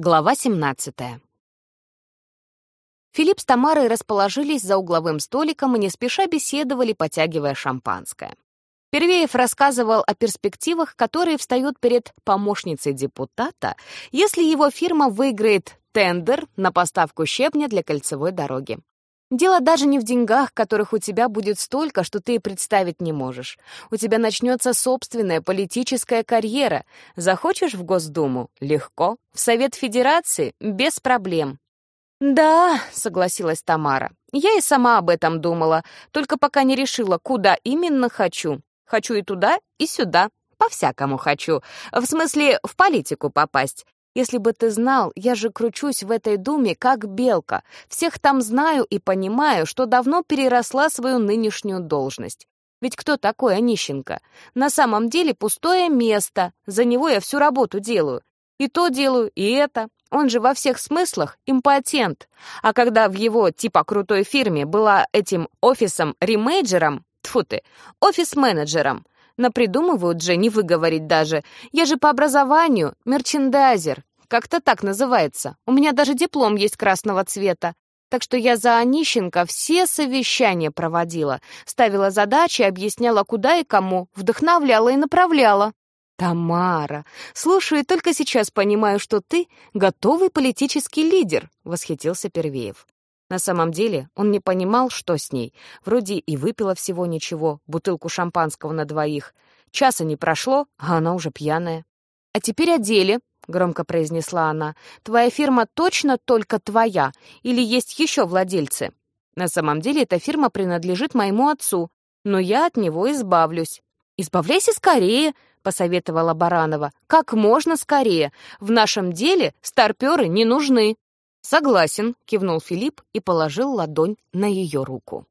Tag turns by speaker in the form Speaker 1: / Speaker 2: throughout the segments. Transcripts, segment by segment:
Speaker 1: Глава 17. Филипп с Тамарой расположились за угловым столиком и не спеша беседовали, потягивая шампанское. Первеев рассказывал о перспективах, которые встают перед помощницей депутата, если его фирма выиграет тендер на поставку щебня для кольцевой дороги. Дело даже не в деньгах, которых у тебя будет столько, что ты и представить не можешь. У тебя начнется собственная политическая карьера. Захочешь в Госдуму? Легко. В Совет Федерации? Без проблем. «Да», — согласилась Тамара. «Я и сама об этом думала, только пока не решила, куда именно хочу. Хочу и туда, и сюда. По-всякому хочу. В смысле, в политику попасть. Если бы ты знал, я же кручусь в этой думе, как белка. Всех там знаю и понимаю, что давно переросла свою нынешнюю должность. Ведь кто такой Онищенко? На самом деле пустое место. За него я всю работу делаю. И то делаю, и это. Он же во всех смыслах импотент. А когда в его типа крутой фирме была этим офисом-ремейджером, тфу ты, офис-менеджером, напридумывают же, не выговорить даже. Я же по образованию мерчендайзер. Как-то так называется. У меня даже диплом есть красного цвета. Так что я за Онищенко все совещания проводила, ставила задачи, объясняла, куда и кому, вдохновляла и направляла. «Тамара, слушай, только сейчас понимаю, что ты готовый политический лидер», — восхитился Первеев. На самом деле он не понимал, что с ней. Вроде и выпила всего ничего, бутылку шампанского на двоих. Часа не прошло, а она уже пьяная. «А теперь о деле», — громко произнесла она. «Твоя фирма точно только твоя? Или есть еще владельцы?» «На самом деле эта фирма принадлежит моему отцу, но я от него избавлюсь». «Избавляйся скорее», — посоветовала Баранова. «Как можно скорее. В нашем деле старперы не нужны». «Согласен», — кивнул Филипп и положил ладонь на ее руку.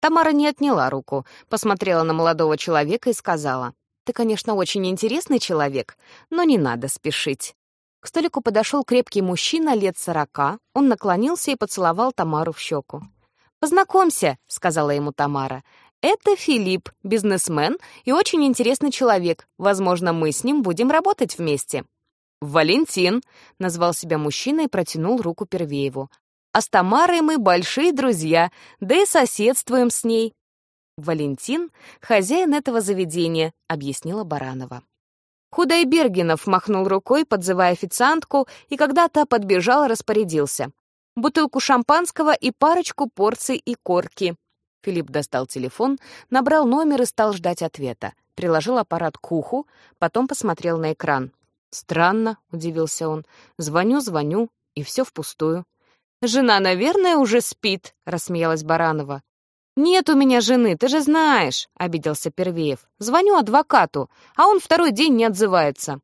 Speaker 1: Тамара не отняла руку, посмотрела на молодого человека и сказала, «Ты, конечно, очень интересный человек, но не надо спешить». К столику подошел крепкий мужчина лет сорока, он наклонился и поцеловал Тамару в щеку. «Познакомься», — сказала ему Тамара. «Это Филипп, бизнесмен и очень интересный человек. Возможно, мы с ним будем работать вместе». «Валентин», — назвал себя мужчина и протянул руку Первееву. «А с Тамарой мы большие друзья, да и соседствуем с ней. «Валентин — хозяин этого заведения», — объяснила Баранова. Худайбергенов махнул рукой, подзывая официантку, и когда-то подбежал и распорядился. «Бутылку шампанского и парочку порций и корки». Филипп достал телефон, набрал номер и стал ждать ответа. Приложил аппарат к уху, потом посмотрел на экран. «Странно», — удивился он. «Звоню, звоню, и все впустую». «Жена, наверное, уже спит», — рассмеялась Баранова. «Нет у меня жены, ты же знаешь», — обиделся Первеев. «Звоню адвокату, а он второй день не отзывается».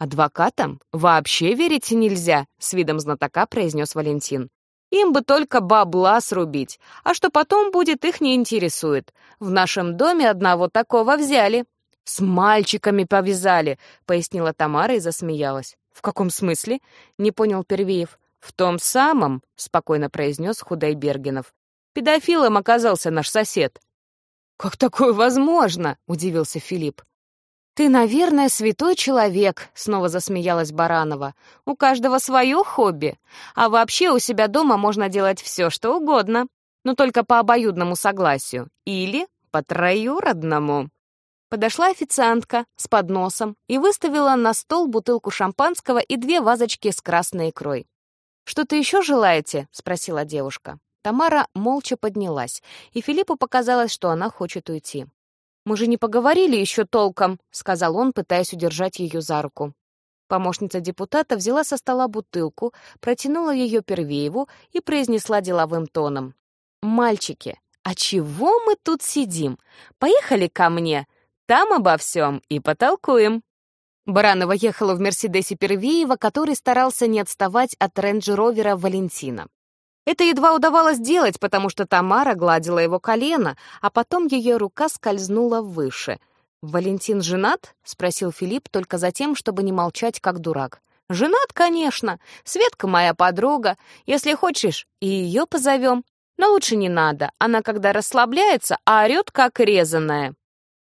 Speaker 1: «Адвокатам вообще верить нельзя», — с видом знатока произнес Валентин. «Им бы только бабла срубить, а что потом будет, их не интересует. В нашем доме одного такого взяли». «С мальчиками повязали», — пояснила Тамара и засмеялась. «В каком смысле?» — не понял Первеев. «В том самом», — спокойно произнес Худайбергенов. Педофилом оказался наш сосед». «Как такое возможно?» — удивился Филипп. «Ты, наверное, святой человек», — снова засмеялась Баранова. «У каждого свое хобби. А вообще у себя дома можно делать все, что угодно, но только по обоюдному согласию. Или по троюродному». Подошла официантка с подносом и выставила на стол бутылку шампанского и две вазочки с красной икрой. «Что-то еще желаете?» — спросила девушка. Тамара молча поднялась, и Филиппу показалось, что она хочет уйти. «Мы же не поговорили еще толком», — сказал он, пытаясь удержать ее за руку. Помощница депутата взяла со стола бутылку, протянула ее Первееву и произнесла деловым тоном. «Мальчики, а чего мы тут сидим? Поехали ко мне, там обо всем и потолкуем». Баранова ехала в «Мерседесе» Первеева, который старался не отставать от рейндж-ровера Валентина. Это едва удавалось делать, потому что Тамара гладила его колено, а потом ее рука скользнула выше. «Валентин женат?» — спросил Филипп только за тем, чтобы не молчать, как дурак. «Женат, конечно. Светка моя подруга. Если хочешь, и ее позовем. Но лучше не надо. Она, когда расслабляется, а орет, как резаная».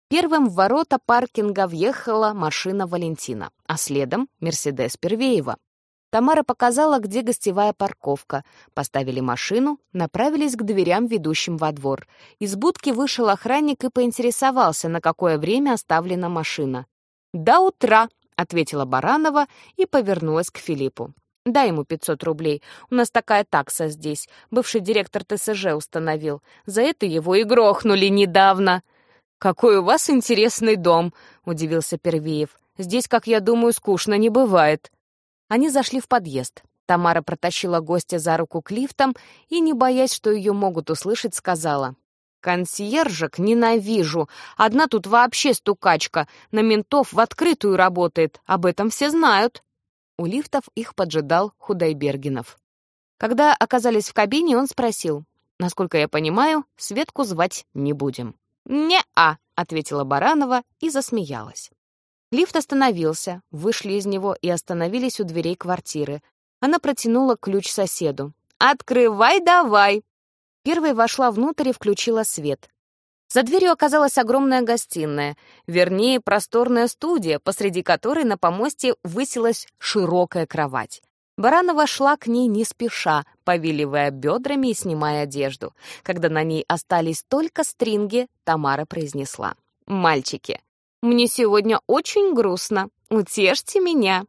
Speaker 1: Первым в ворота паркинга въехала машина Валентина, а следом — Мерседес Первеева. Тамара показала, где гостевая парковка. Поставили машину, направились к дверям, ведущим во двор. Из будки вышел охранник и поинтересовался, на какое время оставлена машина. «До утра», — ответила Баранова и повернулась к Филиппу. «Дай ему 500 рублей. У нас такая такса здесь. Бывший директор ТСЖ установил. За это его и грохнули недавно». «Какой у вас интересный дом», — удивился Первиев. «Здесь, как я думаю, скучно не бывает». Они зашли в подъезд. Тамара протащила гостя за руку к лифтам и, не боясь, что ее могут услышать, сказала. «Консьержек ненавижу. Одна тут вообще стукачка. На ментов в открытую работает. Об этом все знают». У лифтов их поджидал Худайбергенов. Когда оказались в кабине, он спросил. «Насколько я понимаю, Светку звать не будем». «Не-а», — ответила Баранова и засмеялась. Лифт остановился, вышли из него и остановились у дверей квартиры. Она протянула ключ соседу. «Открывай давай!» Первой вошла внутрь и включила свет. За дверью оказалась огромная гостиная, вернее, просторная студия, посреди которой на помосте высилась широкая кровать. Баранова шла к ней не спеша, повиливая бедрами и снимая одежду. Когда на ней остались только стринги, Тамара произнесла. «Мальчики, мне сегодня очень грустно. Утешьте меня».